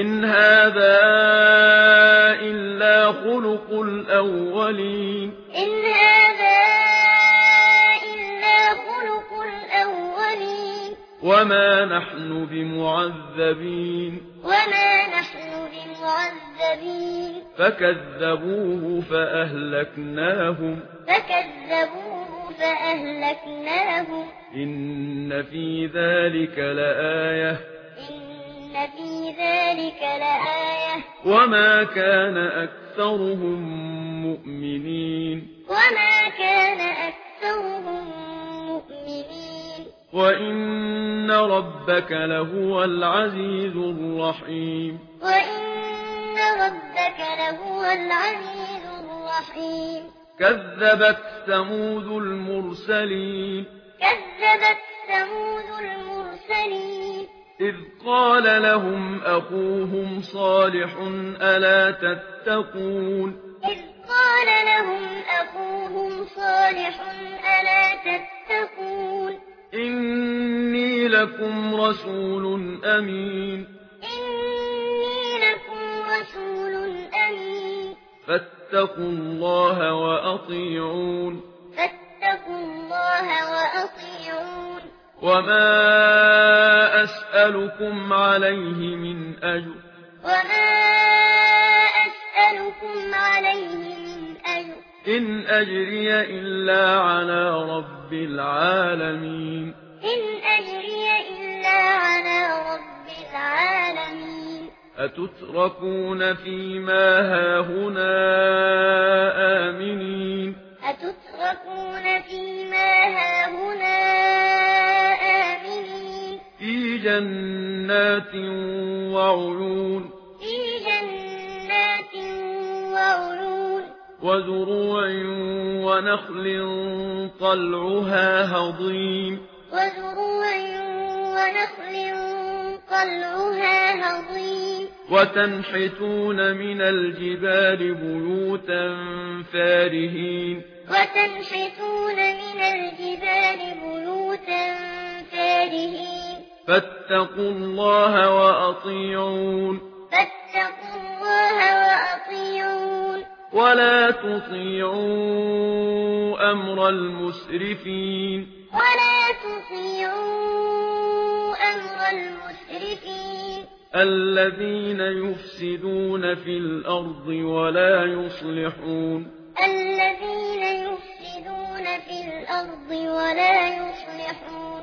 إن هذا إلا خلق الأولين إن هذا إلا خلق الأولين وما نحن بمعذبين وما نحن بمعذبين فكذبوه فأهلكناهم فكذبوه فأهلكناهم إن في ذلك لآية إن في ذلك لآية وما كان أكثرهم مؤمنين وما كان أكثرهم مؤمنين وإن ربك لهو العزيز الرحيم وإن ربك لهو العزيز الرحيم كذبت ثمود المرسلين كذبت ثمود المرسلين إذ قال لهم أخوهم صالح ألا تتقون؟ إذ قال لهم أخوهم صالح ألا تتقون؟ إني لكم رسول أمين. إني لكم رسول أمين. فاتقوا الله وأطيعون. فاتقوا الله وأطيعون. وما أسألكم عليه من أجر. وما أسألكم عليه من أجر. إن أجري إلا على رب العالمين. إن أجري إلا على رب العالمين. أتتركون فيما هاهنا جَنَّاتٍ وَعُيُونٍ فِي جَنَّاتٍ وَعُيُونٍ وَزُرُوعٍ وَنَخْلٍ طَلْعُهَا هَضِيمٌ وَزُرُوعٍ وَنَخْلٍ طَلْعُهَا هَضِيمٌ وَتَنْحِتُونَ مِنَ الْجِبَالِ بُيُوتًا فَارِهِينَ وَتَنْحِتُونَ مِنَ الْجِبَالِ بُيُوتًا فَارِهِينَ فاتقوا الله وأطيعون. فاتقوا الله وأطيعون ولا تطيعوا أمر المسرفين ولا تطيعوا أمر المسرفين. الذين يفسدون في الأرض ولا يصلحون. الذين يفسدون في الأرض ولا يصلحون.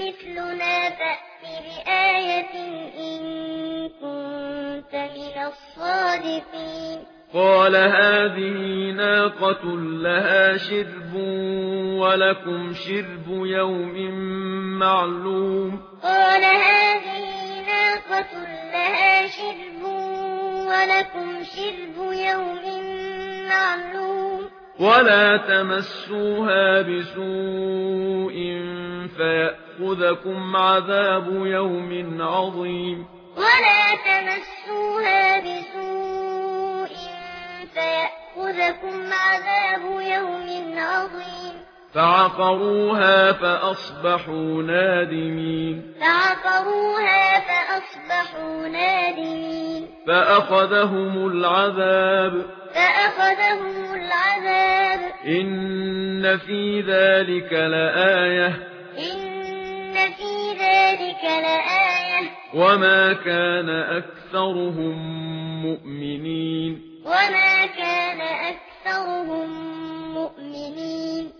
مثلنا فأت بآية إن كنت من الصادقين. قال هذه ناقة لها شرب ولكم شرب يوم معلوم. قال هذه ناقة لها شرب ولكم شرب يوم معلوم. ولا تمسوها بسوء فيأخذكم عذاب يوم عظيم ولا تمسوها بسوء فيأخذكم عذاب يوم عظيم فعقروها فأصبحوا نادمين. فعقروها فأصبحوا نادمين. فأخذهم العذاب. فأخذهم العذاب. إن في ذلك لآية. إن في ذلك لآية. وما كان أكثرهم مؤمنين. وما كان أكثرهم مؤمنين.